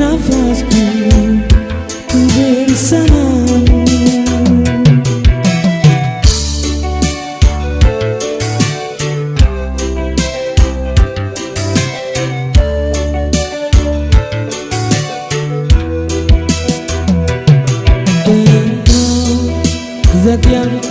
na VASP Conversarão Zatian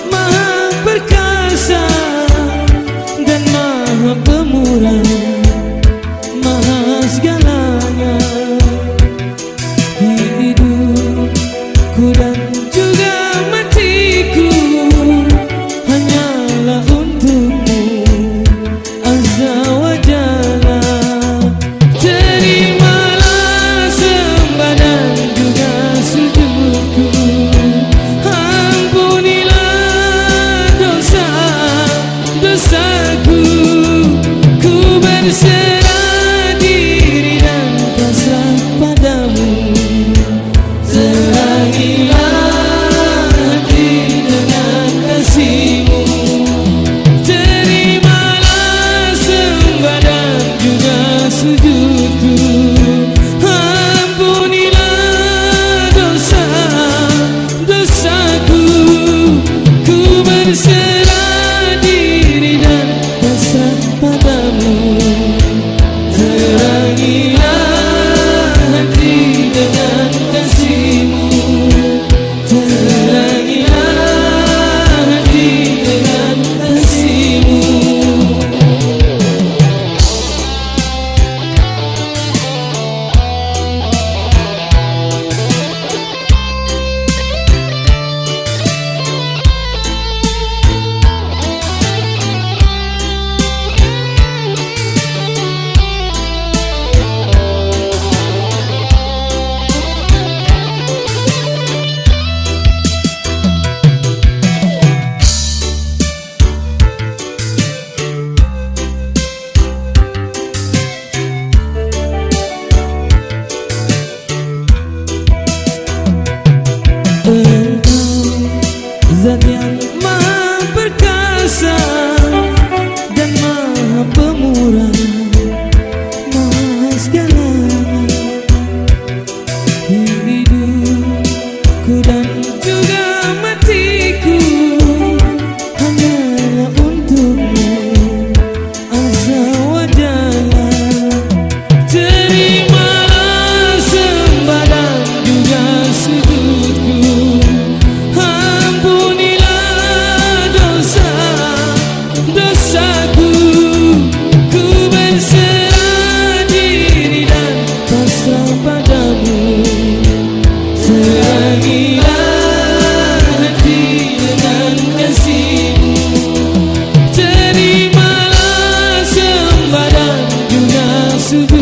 за день. to.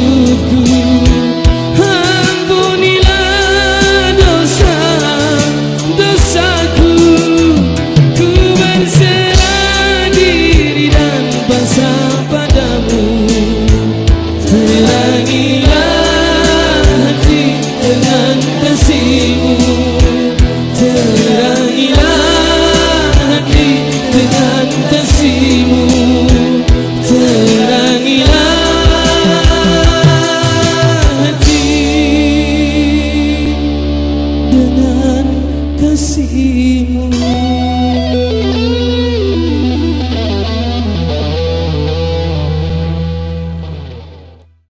decimos.